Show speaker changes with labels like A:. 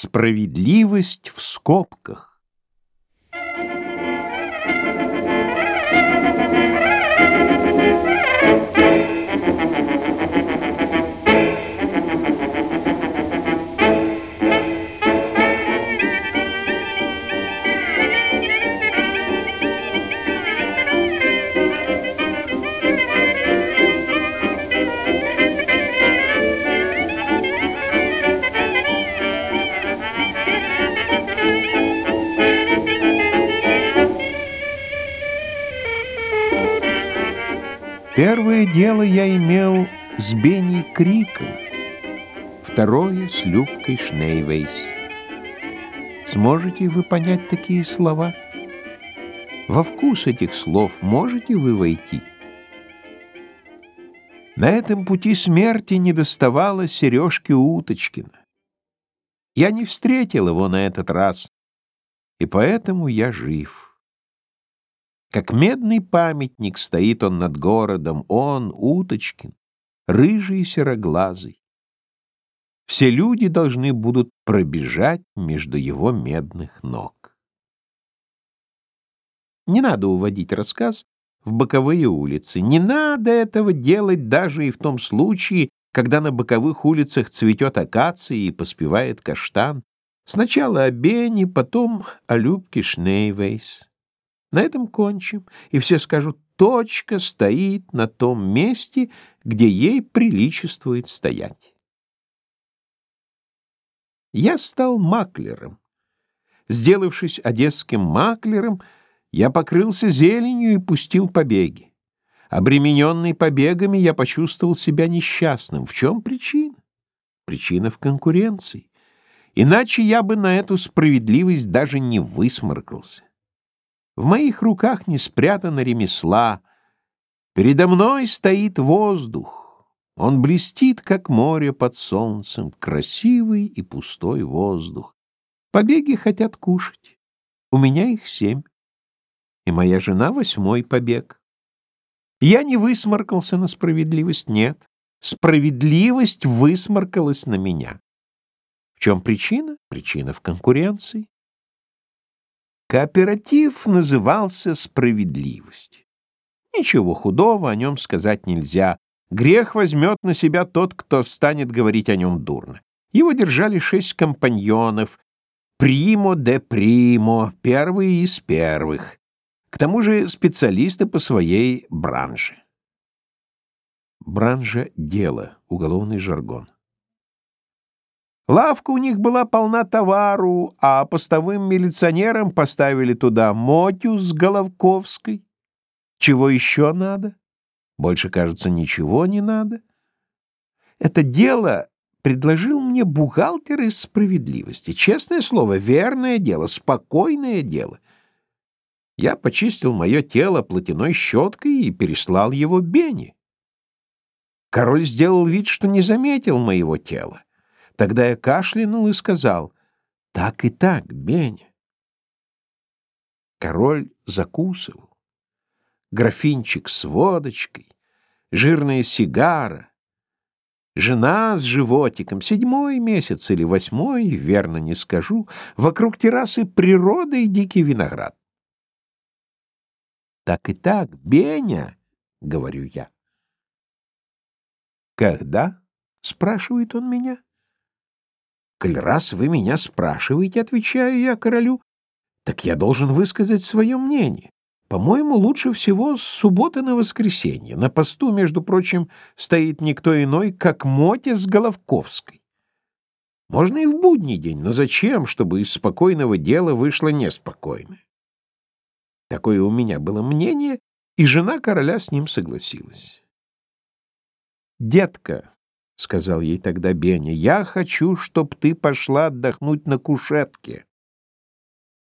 A: Справедливость в скобках. Первое дело я имел с Бенни Криком, второе — с Любкой Шнейвейс. Сможете вы понять такие слова? Во вкус этих слов можете вы войти? На этом пути смерти не доставало Сережки Уточкина. Я не встретил его на этот раз, и поэтому я жив. Как медный памятник стоит он над городом, он, Уточкин, рыжий и сероглазый. Все люди должны будут пробежать между его медных ног. Не надо уводить рассказ в боковые улицы. Не надо этого делать даже и в том случае, когда на боковых улицах цветет акация и поспевает каштан. Сначала о Бене, потом о Любке Шнейвейс. На этом кончим, и все скажут, точка стоит на том месте, где ей приличествует стоять. Я стал маклером. Сделавшись одесским маклером, я покрылся зеленью и пустил побеги. Обремененный побегами, я почувствовал себя несчастным. В чем причина? Причина в конкуренции. Иначе я бы на эту справедливость даже не высморкался. В моих руках не спрятано ремесла. Передо мной стоит воздух. Он блестит, как море под солнцем, красивый и пустой воздух. Побеги хотят кушать. У меня их семь. И моя жена восьмой побег. Я не высморкался на справедливость, нет. Справедливость высморкалась на меня. В чем причина? Причина в конкуренции. Кооператив назывался «Справедливость». Ничего худого о нем сказать нельзя. Грех возьмет на себя тот, кто станет говорить о нем дурно. Его держали шесть компаньонов, примо де примо, первые из первых. К тому же специалисты по своей бранже. Бранжа — дело, уголовный жаргон. Лавка у них была полна товару, а постовым милиционерам поставили туда Мотю с Головковской. Чего еще надо? Больше, кажется, ничего не надо. Это дело предложил мне бухгалтер из справедливости. Честное слово, верное дело, спокойное дело. Я почистил мое тело платяной щеткой и переслал его Бене. Король сделал вид, что не заметил моего тела. Тогда я кашлянул и сказал, «Так и так, Беня». Король закусывал. Графинчик с водочкой, жирная сигара, жена с животиком, седьмой месяц или восьмой, верно не скажу, вокруг террасы природа и дикий виноград. «Так и так, Беня», — говорю я. «Когда?» — спрашивает он меня. Коль раз вы меня спрашиваете, отвечаю я королю, так я должен высказать свое мнение. По-моему, лучше всего с субботы на воскресенье. На посту, между прочим, стоит никто иной, как Мотя с Головковской. Можно и в будний день, но зачем, чтобы из спокойного дела вышло неспокойное? Такое у меня было мнение, и жена короля с ним согласилась. «Детка», — сказал ей тогда Беня, — «я хочу, чтоб ты пошла отдохнуть на кушетке».